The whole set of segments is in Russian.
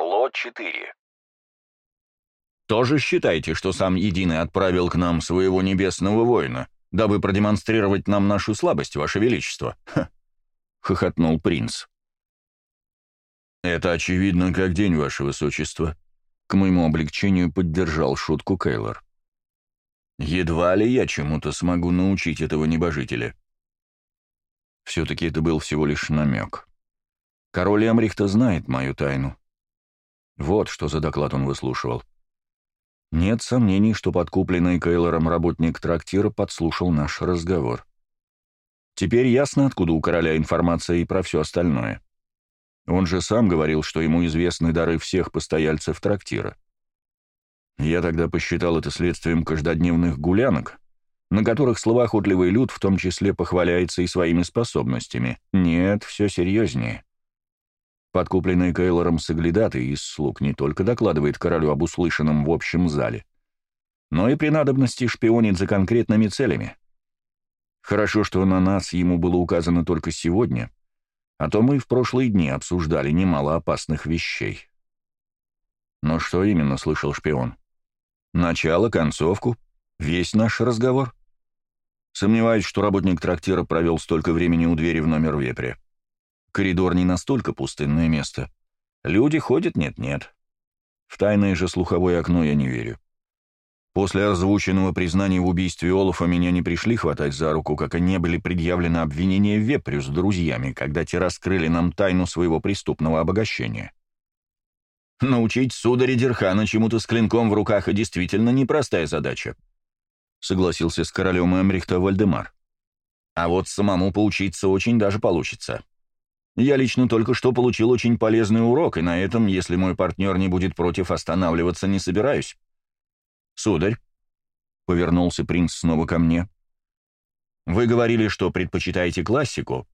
Ло-4. Тоже считаете, что сам Единый отправил к нам своего небесного воина, дабы продемонстрировать нам нашу слабость, Ваше Величество?» Ха — хохотнул принц. «Это очевидно, как день, Ваше Высочество», — к моему облегчению поддержал шутку Кейлор. «Едва ли я чему-то смогу научить этого небожителя». Все-таки это был всего лишь намек. Король Эмрихта знает мою тайну. Вот что за доклад он выслушивал. Нет сомнений, что подкупленный Кейлором работник трактира подслушал наш разговор. Теперь ясно, откуда у короля информация и про все остальное. Он же сам говорил, что ему известны дары всех постояльцев трактира. Я тогда посчитал это следствием каждодневных гулянок, на которых словоохотливый люд в том числе похваляется и своими способностями. Нет, все серьезнее. Подкупленный Кейлором Саглядатый из слуг не только докладывает королю об услышанном в общем зале, но и при надобности шпионит за конкретными целями. Хорошо, что на нас ему было указано только сегодня, а то мы в прошлые дни обсуждали немало опасных вещей. Но что именно слышал шпион? Начало, концовку, весь наш разговор? Сомневаюсь, что работник трактира провел столько времени у двери в номер вепря. Коридор не настолько пустынное место. Люди ходят нет-нет. В тайное же слуховое окно я не верю. После озвученного признания в убийстве Олафа меня не пришли хватать за руку, как они были предъявлены обвинения Вепрю с друзьями, когда те раскрыли нам тайну своего преступного обогащения. Научить сударя Дерхана чему-то с клинком в руках и действительно непростая задача, согласился с королем Эмрихта Вальдемар. А вот самому поучиться очень даже получится. Я лично только что получил очень полезный урок, и на этом, если мой партнер не будет против, останавливаться не собираюсь. Сударь, — повернулся принц снова ко мне, — вы говорили, что предпочитаете классику.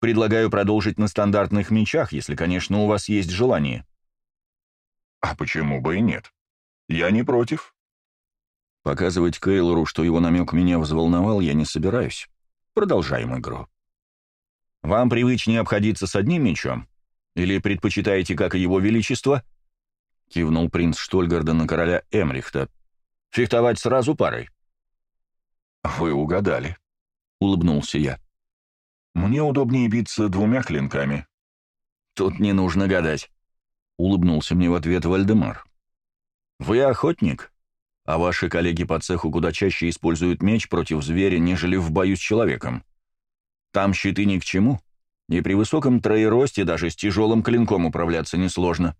Предлагаю продолжить на стандартных мечах, если, конечно, у вас есть желание. А почему бы и нет? Я не против. Показывать Кейлору, что его намек меня взволновал, я не собираюсь. Продолжаем игру. Вам привычнее обходиться с одним мечом? Или предпочитаете, как и его величество?» Кивнул принц Штольгарда на короля Эмрихта. «Фехтовать сразу парой?» «Вы угадали», — улыбнулся я. «Мне удобнее биться двумя клинками». «Тут не нужно гадать», — улыбнулся мне в ответ Вальдемар. «Вы охотник, а ваши коллеги по цеху куда чаще используют меч против зверя, нежели в бою с человеком. Там щиты ни к чему, и при высоком троеросте даже с тяжелым клинком управляться несложно.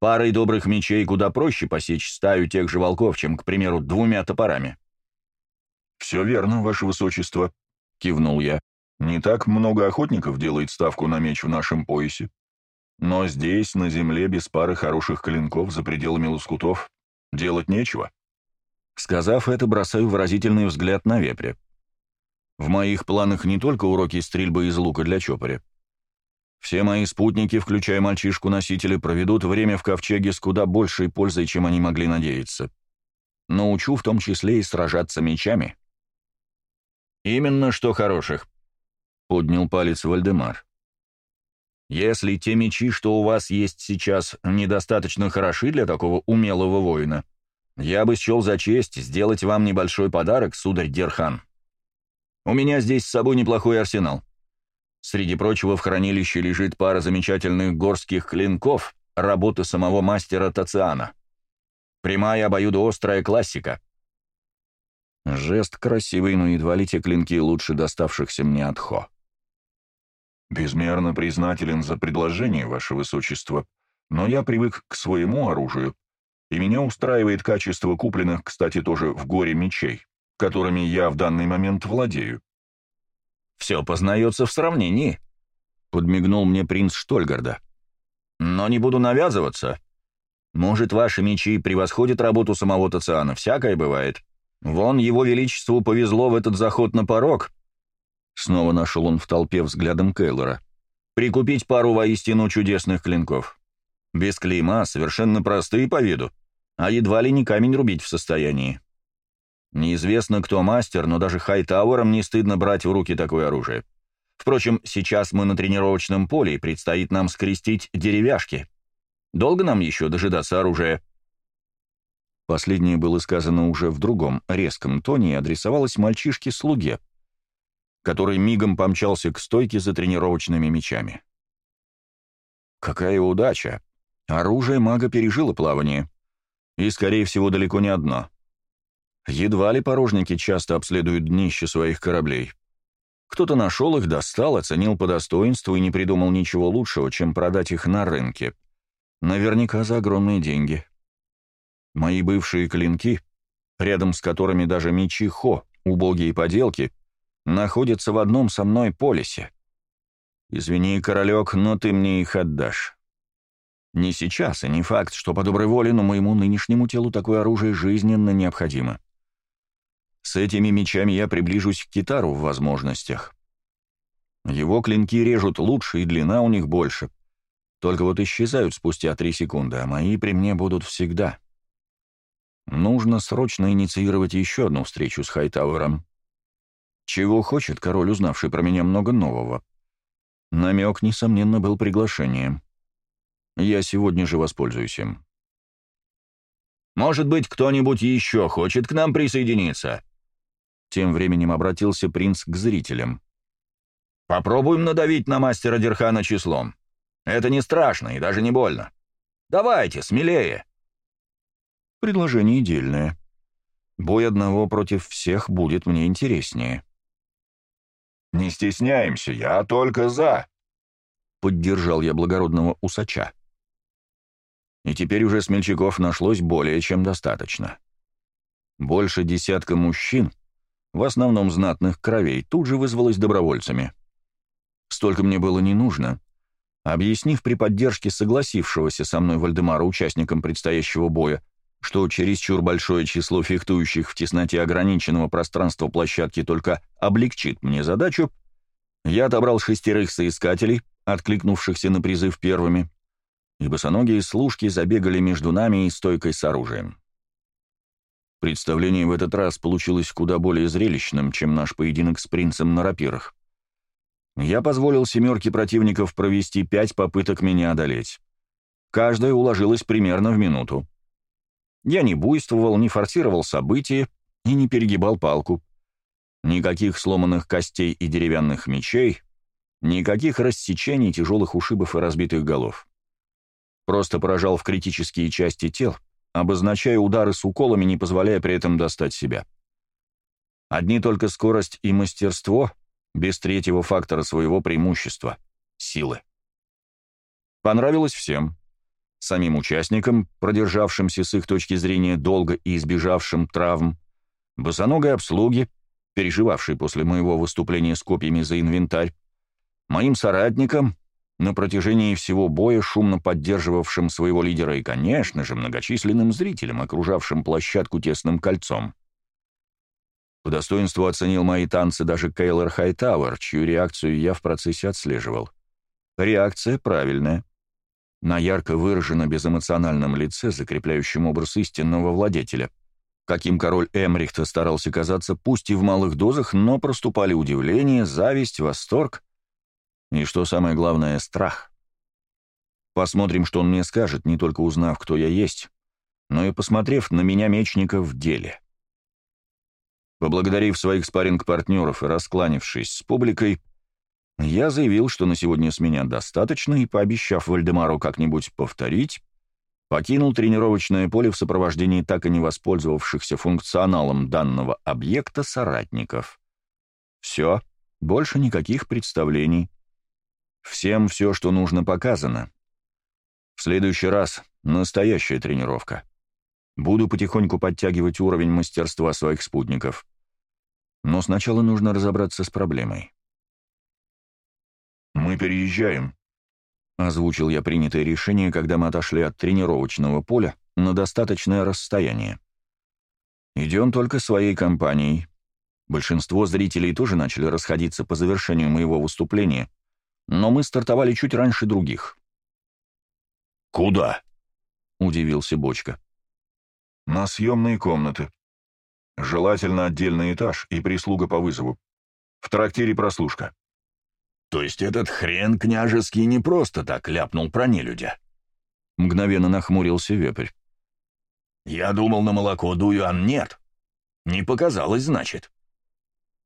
Парой добрых мечей куда проще посечь стаю тех же волков, чем, к примеру, двумя топорами. «Все верно, ваше высочество», — кивнул я. «Не так много охотников делает ставку на меч в нашем поясе. Но здесь, на земле, без пары хороших клинков за пределами лоскутов, делать нечего». Сказав это, бросаю выразительный взгляд на вепря. В моих планах не только уроки стрельбы из лука для чопоря. Все мои спутники, включая мальчишку-носителя, проведут время в ковчеге с куда большей пользой, чем они могли надеяться. Научу в том числе и сражаться мечами. «Именно что хороших», — поднял палец Вальдемар. «Если те мечи, что у вас есть сейчас, недостаточно хороши для такого умелого воина, я бы счел за честь сделать вам небольшой подарок, сударь Дерхан». У меня здесь с собой неплохой арсенал. Среди прочего в хранилище лежит пара замечательных горских клинков работы самого мастера Тациана. Прямая обоюдоострая классика. Жест красивый, но едва ли те клинки лучше доставшихся мне от Хо. «Безмерно признателен за предложение, Ваше Высочество, но я привык к своему оружию, и меня устраивает качество купленных, кстати, тоже в горе мечей которыми я в данный момент владею. «Все познается в сравнении», — подмигнул мне принц Штольгарда. «Но не буду навязываться. Может, ваши мечи превосходят работу самого Тациана, всякое бывает. Вон его величеству повезло в этот заход на порог». Снова нашел он в толпе взглядом Кейлора. «Прикупить пару воистину чудесных клинков. Без клейма, совершенно простые по виду, а едва ли не камень рубить в состоянии. Неизвестно, кто мастер, но даже хайтауэрам не стыдно брать в руки такое оружие. Впрочем, сейчас мы на тренировочном поле, и предстоит нам скрестить деревяшки. Долго нам еще дожидаться оружия?» Последнее было сказано уже в другом, резком тоне и адресовалось мальчишке-слуге, который мигом помчался к стойке за тренировочными мечами. Какая удача! Оружие мага пережило плавание. И, скорее всего, далеко не одно. Едва ли порожники часто обследуют днище своих кораблей. Кто-то нашел их, достал, оценил по достоинству и не придумал ничего лучшего, чем продать их на рынке. Наверняка за огромные деньги. Мои бывшие клинки, рядом с которыми даже мечи Хо, убогие поделки, находятся в одном со мной полисе. Извини, королек, но ты мне их отдашь. Не сейчас, и не факт, что по доброй воле, но моему нынешнему телу такое оружие жизненно необходимо. С этими мечами я приближусь к китару в возможностях. Его клинки режут лучше, и длина у них больше. Только вот исчезают спустя три секунды, а мои при мне будут всегда. Нужно срочно инициировать еще одну встречу с Хайтауэром. Чего хочет король, узнавший про меня много нового? Намек, несомненно, был приглашением. Я сегодня же воспользуюсь им. «Может быть, кто-нибудь еще хочет к нам присоединиться?» Тем временем обратился принц к зрителям. «Попробуем надавить на мастера Дерхана числом. Это не страшно и даже не больно. Давайте, смелее!» Предложение дельное. Бой одного против всех будет мне интереснее. «Не стесняемся, я только за», — поддержал я благородного усача. И теперь уже смельчаков нашлось более чем достаточно. Больше десятка мужчин, в основном знатных кровей, тут же вызвалось добровольцами. Столько мне было не нужно. Объяснив при поддержке согласившегося со мной Вальдемара участникам предстоящего боя, что чересчур большое число фехтующих в тесноте ограниченного пространства площадки только облегчит мне задачу, я отобрал шестерых соискателей, откликнувшихся на призыв первыми, и босоногие служки забегали между нами и стойкой с оружием. Представление в этот раз получилось куда более зрелищным, чем наш поединок с принцем на рапирах. Я позволил семерке противников провести пять попыток меня одолеть. Каждая уложилась примерно в минуту. Я не буйствовал, не форсировал события и не перегибал палку. Никаких сломанных костей и деревянных мечей, никаких рассечений, тяжелых ушибов и разбитых голов. Просто поражал в критические части тел, обозначая удары с уколами, не позволяя при этом достать себя. Одни только скорость и мастерство, без третьего фактора своего преимущества — силы. Понравилось всем самим участникам, продержавшимся с их точки зрения долго и избежавшим травм, босоногой обслуге, переживавшей после моего выступления с копьями за инвентарь, моим соратникам, на протяжении всего боя шумно поддерживавшим своего лидера и, конечно же, многочисленным зрителям, окружавшим площадку тесным кольцом. По достоинству оценил мои танцы даже Кейлор Хайтауэр, чью реакцию я в процессе отслеживал. Реакция правильная на ярко выраженно безэмоциональном лице, закрепляющем образ истинного владетеля, каким король Эмрихта старался казаться, пусть и в малых дозах, но проступали удивление, зависть, восторг и, что самое главное, страх. Посмотрим, что он мне скажет, не только узнав, кто я есть, но и посмотрев на меня мечника в деле. Поблагодарив своих спарринг-партнеров и раскланившись с публикой, я заявил, что на сегодня с меня достаточно, и, пообещав Вальдемару как-нибудь повторить, покинул тренировочное поле в сопровождении так и не воспользовавшихся функционалом данного объекта соратников. Все, больше никаких представлений. Всем все, что нужно, показано. В следующий раз настоящая тренировка. Буду потихоньку подтягивать уровень мастерства своих спутников. Но сначала нужно разобраться с проблемой. «Мы переезжаем», — озвучил я принятое решение, когда мы отошли от тренировочного поля на достаточное расстояние. «Идем только своей компанией. Большинство зрителей тоже начали расходиться по завершению моего выступления, но мы стартовали чуть раньше других». «Куда?» — удивился Бочка. «На съемные комнаты. Желательно отдельный этаж и прислуга по вызову. В трактире прослушка». То есть этот хрен княжеский не просто так ляпнул про нелюдя. — мгновенно нахмурился вепрь. «Я думал, на молоко дую, а нет. Не показалось, значит».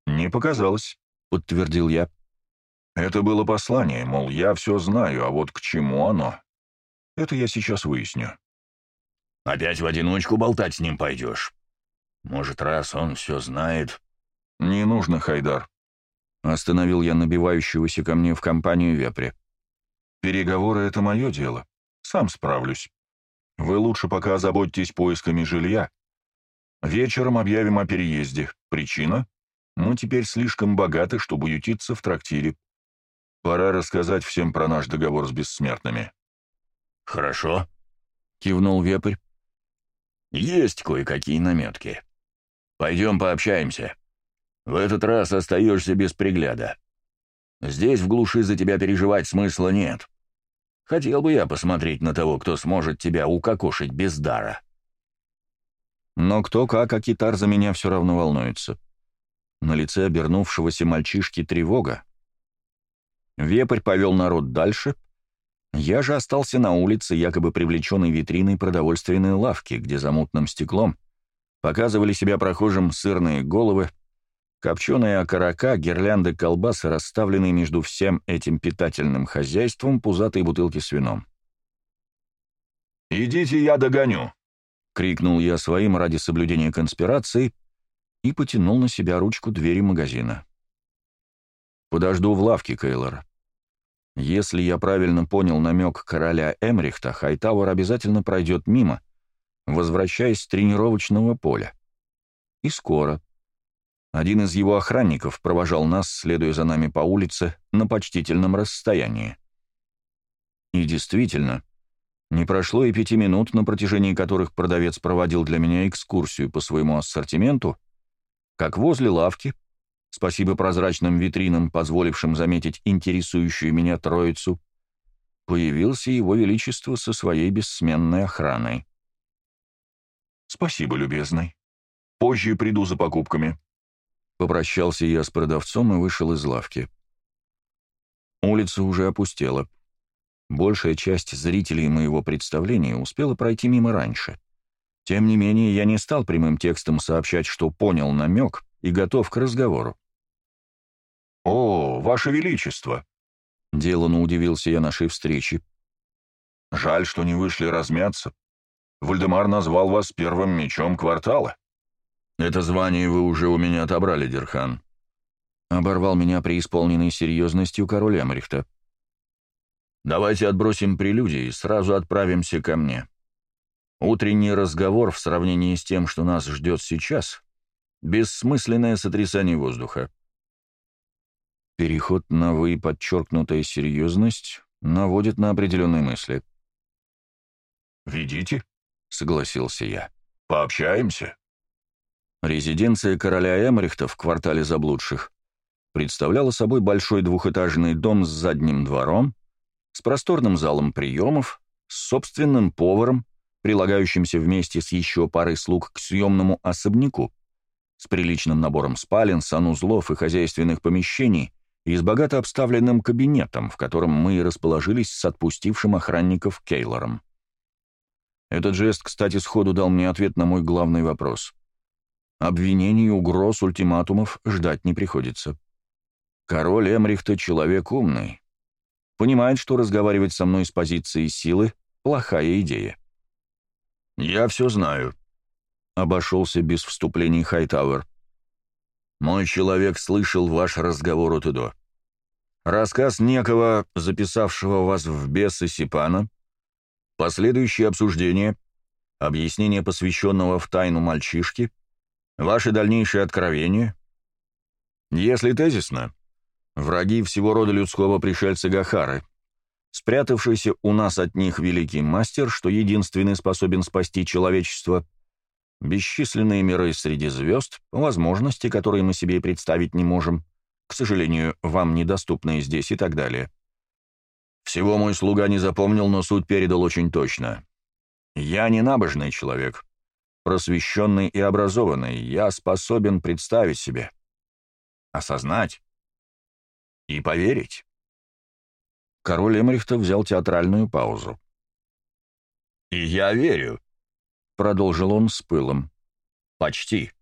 «Не показалось», — подтвердил я. «Это было послание, мол, я все знаю, а вот к чему оно? Это я сейчас выясню». «Опять в одиночку болтать с ним пойдешь? Может, раз он все знает...» «Не нужно, Хайдар», — остановил я набивающегося ко мне в компанию вепря. «Переговоры — это мое дело. Сам справлюсь. Вы лучше пока озаботьтесь поисками жилья. Вечером объявим о переезде. Причина? Мы теперь слишком богаты, чтобы ютиться в трактире. Пора рассказать всем про наш договор с бессмертными». «Хорошо», — кивнул вепрь. «Есть кое-какие наметки. Пойдем пообщаемся. В этот раз остаешься без пригляда. Здесь в глуши за тебя переживать смысла нет. Хотел бы я посмотреть на того, кто сможет тебя укокошить без дара». Но кто как, а китар за меня все равно волнуется. На лице обернувшегося мальчишки тревога. Вепрь повел народ дальше. Я же остался на улице, якобы привлеченной витриной продовольственной лавки, где за мутным стеклом показывали себя прохожим сырные головы, копченые окорока, гирлянды колбасы, расставленные между всем этим питательным хозяйством пузатые бутылки с вином. «Идите, я догоню!» — крикнул я своим ради соблюдения конспирации и потянул на себя ручку двери магазина. «Подожду в лавке, Кейлор. Если я правильно понял намек короля Эмрихта, Хайтауэр обязательно пройдет мимо, возвращаясь с тренировочного поля. И скоро. Один из его охранников провожал нас, следуя за нами по улице, на почтительном расстоянии. И действительно, не прошло и пяти минут, на протяжении которых продавец проводил для меня экскурсию по своему ассортименту, как возле лавки, спасибо прозрачным витринам, позволившим заметить интересующую меня троицу, появился его величество со своей бессменной охраной. «Спасибо, любезный. Позже приду за покупками». Попрощался я с продавцом и вышел из лавки. Улица уже опустела. Большая часть зрителей моего представления успела пройти мимо раньше. Тем не менее, я не стал прямым текстом сообщать, что понял намек и готов к разговору. «О, Ваше Величество!» — деланно удивился я нашей встрече. «Жаль, что не вышли размяться. Вальдемар назвал вас первым мечом квартала». «Это звание вы уже у меня отобрали, Дерхан», — оборвал меня преисполненной серьезностью король Эмрихта. «Давайте отбросим прелюдии и сразу отправимся ко мне. Утренний разговор в сравнении с тем, что нас ждет сейчас, — бессмысленное сотрясание воздуха. Переход на «вы» и подчеркнутая серьезность наводит на определенные мысли. «Ведите», — согласился я. «Пообщаемся». Резиденция короля Эмрихта в квартале заблудших представляла собой большой двухэтажный дом с задним двором, с просторным залом приемов, с собственным поваром, прилагающимся вместе с еще парой слуг к съемному особняку, с приличным набором спален, санузлов и хозяйственных помещений и с богато обставленным кабинетом, в котором мы и расположились с отпустившим охранников Кейлором. Этот жест, кстати, сходу дал мне ответ на мой главный вопрос. Обвинений, угроз, ультиматумов ждать не приходится. Король Эмрихта — человек умный. Понимает, что разговаривать со мной с позиции силы — плохая идея. «Я все знаю», — обошелся без вступлений Хайтауэр. «Мой человек слышал ваш разговор от и до. Рассказ некого, записавшего вас в бесы Сипана, последующее обсуждение, объяснение посвященного в тайну мальчишки, ваши дальнейшие откровения. Если тезисно, враги всего рода людского пришельца Гахары, спрятавшийся у нас от них великий мастер, что единственный способен спасти человечество, бесчисленные миры среди звезд, возможности, которые мы себе представить не можем, к сожалению, вам недоступные здесь и так далее. Всего мой слуга не запомнил, но суть передал очень точно. Я не набожный человек, просвещенный и образованный, я способен представить себе, осознать и поверить. Король Эмрихта взял театральную паузу. «Я верю», — продолжил он с пылом. «Почти.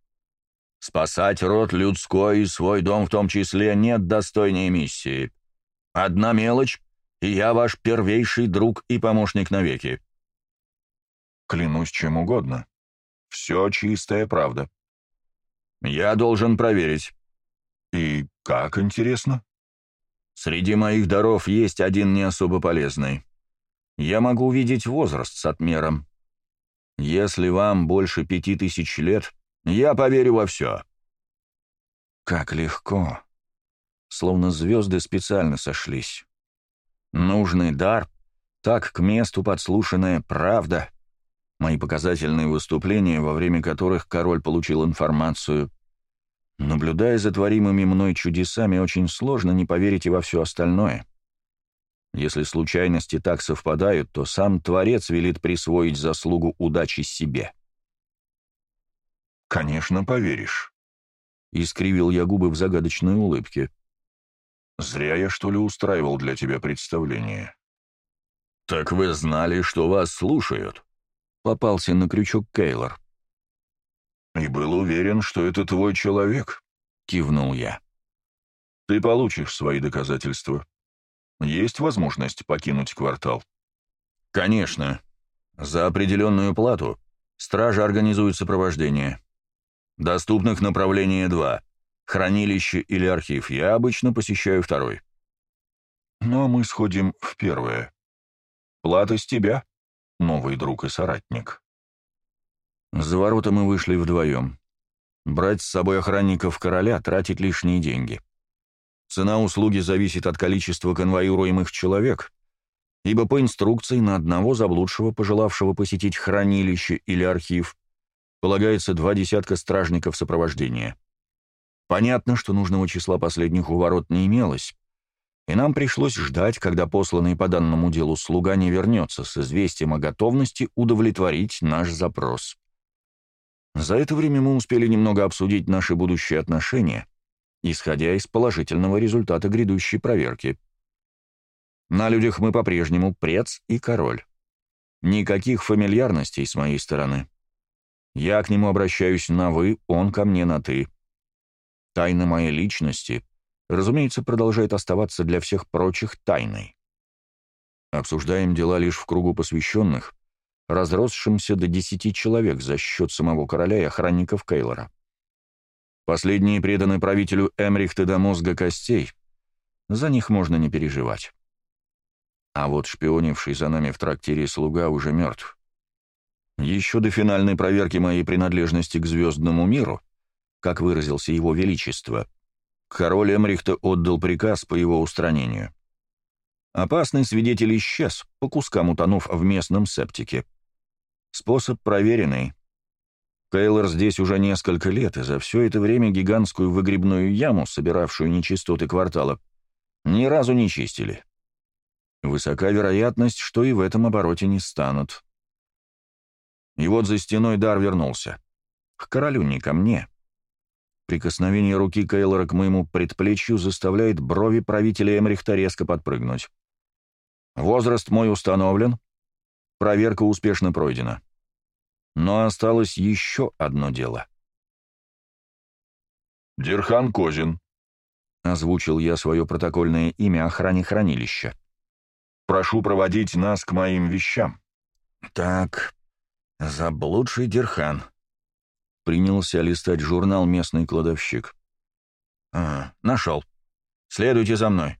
Спасать род людской и свой дом в том числе нет достойней миссии. Одна мелочь, и я ваш первейший друг и помощник навеки». «Клянусь чем угодно. Все чистая правда». «Я должен проверить». «И как, интересно?» «Среди моих даров есть один не особо полезный. Я могу увидеть возраст с отмером. Если вам больше пяти тысяч лет, я поверю во все». Как легко. Словно звезды специально сошлись. Нужный дар, так к месту подслушанная правда. Мои показательные выступления, во время которых король получил информацию. Наблюдая за творимыми мной чудесами, очень сложно не поверить и во все остальное. Если случайности так совпадают, то сам Творец велит присвоить заслугу удачи себе. «Конечно, поверишь», — искривил я губы в загадочной улыбке. «Зря я, что ли, устраивал для тебя представление». «Так вы знали, что вас слушают?» — попался на крючок Кейлор. «И был уверен, что это твой человек», — кивнул я. «Ты получишь свои доказательства. Есть возможность покинуть квартал?» «Конечно. За определенную плату стража организует сопровождение. Доступных направления два. Хранилище или архив. Я обычно посещаю второй». «Ну, а мы сходим в первое. Плата с тебя, новый друг и соратник». За ворота мы вышли вдвоем. Брать с собой охранников короля, тратить лишние деньги. Цена услуги зависит от количества конвоируемых человек, ибо по инструкции на одного заблудшего, пожелавшего посетить хранилище или архив, полагается два десятка стражников сопровождения. Понятно, что нужного числа последних у ворот не имелось, и нам пришлось ждать, когда посланный по данному делу слуга не вернется с известием о готовности удовлетворить наш запрос. За это время мы успели немного обсудить наши будущие отношения — исходя из положительного результата грядущей проверки. На людях мы по-прежнему прец и король. Никаких фамильярностей с моей стороны. Я к нему обращаюсь на «вы», он ко мне на «ты». Тайна моей личности, разумеется, продолжает оставаться для всех прочих тайной. Обсуждаем дела лишь в кругу посвященных, разросшимся до десяти человек за счет самого короля и охранников Кейлора. Последние преданы правителю Эмрихта до мозга костей. За них можно не переживать. А вот шпионивший за нами в трактире слуга уже мертв. Еще до финальной проверки моей принадлежности к звездному миру, как выразился его величество, король Эмрихта отдал приказ по его устранению. Опасный свидетель исчез, по кускам утонув в местном септике. Способ проверенный, Кейлор здесь уже несколько лет, и за все это время гигантскую выгребную яму, собиравшую нечистоты квартала, ни разу не чистили. Высока вероятность, что и в этом обороте не станут. И вот за стеной дар вернулся. К королю, не ко мне. Прикосновение руки Кейлора к моему предплечью заставляет брови правителя Эмрихта резко подпрыгнуть. Возраст мой установлен. Проверка успешно пройдена. Но осталось еще одно дело. «Дирхан Козин», — озвучил я свое протокольное имя охране хранилища. «Прошу проводить нас к моим вещам». «Так, заблудший Дирхан», — принялся листать журнал местный кладовщик. «А, нашел. Следуйте за мной».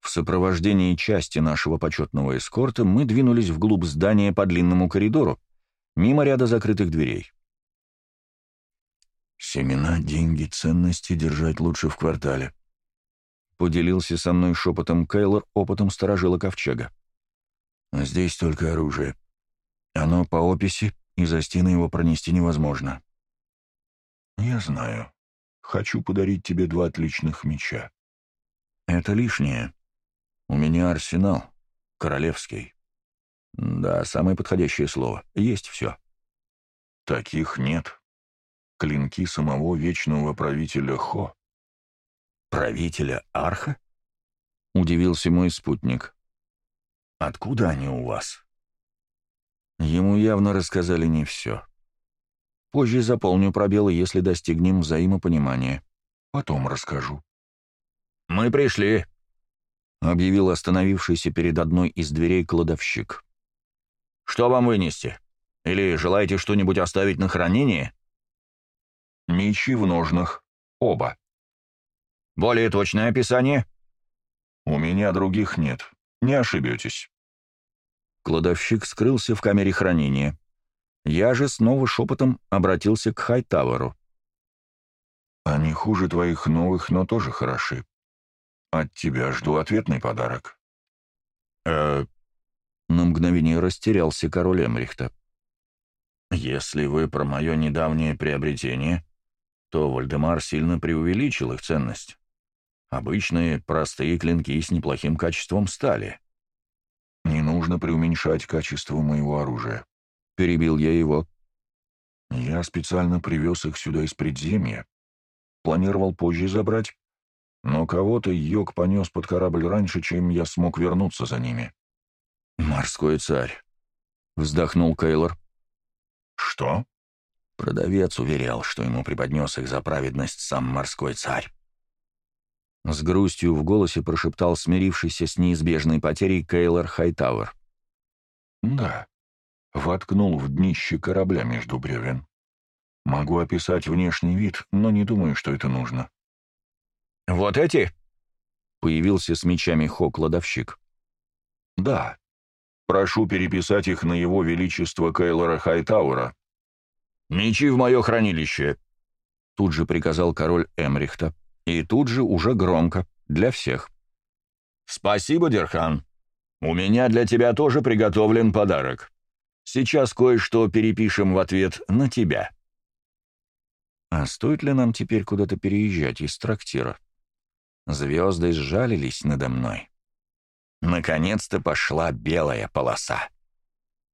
В сопровождении части нашего почетного эскорта мы двинулись вглубь здания по длинному коридору, мимо ряда закрытых дверей. «Семена, деньги, ценности держать лучше в квартале», — поделился со мной шепотом Кейлор опытом сторожила ковчега. «Здесь только оружие. Оно по описи, и за стены его пронести невозможно». «Я знаю. Хочу подарить тебе два отличных меча». «Это лишнее. У меня арсенал. Королевский». Да, самое подходящее слово. Есть все. Таких нет. Клинки самого вечного правителя Хо. Правителя Арха? — удивился мой спутник. «Откуда они у вас?» Ему явно рассказали не все. Позже заполню пробелы, если достигнем взаимопонимания. Потом расскажу. «Мы пришли», — объявил остановившийся перед одной из дверей кладовщик. «Что вам вынести? Или желаете что-нибудь оставить на хранение?» «Мечи в ножнах. Оба». «Более точное описание?» «У меня других нет. Не ошибетесь». Кладовщик скрылся в камере хранения. Я же снова шепотом обратился к Хайтаверу. «Они хуже твоих новых, но тоже хороши. От тебя жду ответный подарок». «Э...» На мгновение растерялся король Эмрихта. «Если вы про мое недавнее приобретение, то Вальдемар сильно преувеличил их ценность. Обычные простые клинки с неплохим качеством стали». «Не нужно преуменьшать качество моего оружия», — перебил я его. «Я специально привез их сюда из предземья. Планировал позже забрать, но кого-то Йог понес под корабль раньше, чем я смог вернуться за ними». «Морской царь», — вздохнул Кейлор. «Что?» Продавец уверял, что ему преподнес их за праведность сам морской царь. С грустью в голосе прошептал смирившийся с неизбежной потерей Кейлор Хайтауэр. «Да, воткнул в днище корабля между бревен. Могу описать внешний вид, но не думаю, что это нужно». «Вот эти?» — появился с мечами Хо-кладовщик. «Да. Прошу переписать их на его величество Кейлора Хайтауэра». «Мечи в мое хранилище», — тут же приказал король Эмрихта. И тут же уже громко, для всех. «Спасибо, Дерхан. У меня для тебя тоже приготовлен подарок. Сейчас кое-что перепишем в ответ на тебя». А стоит ли нам теперь куда-то переезжать из трактира? Звезды сжалились надо мной. Наконец-то пошла белая полоса.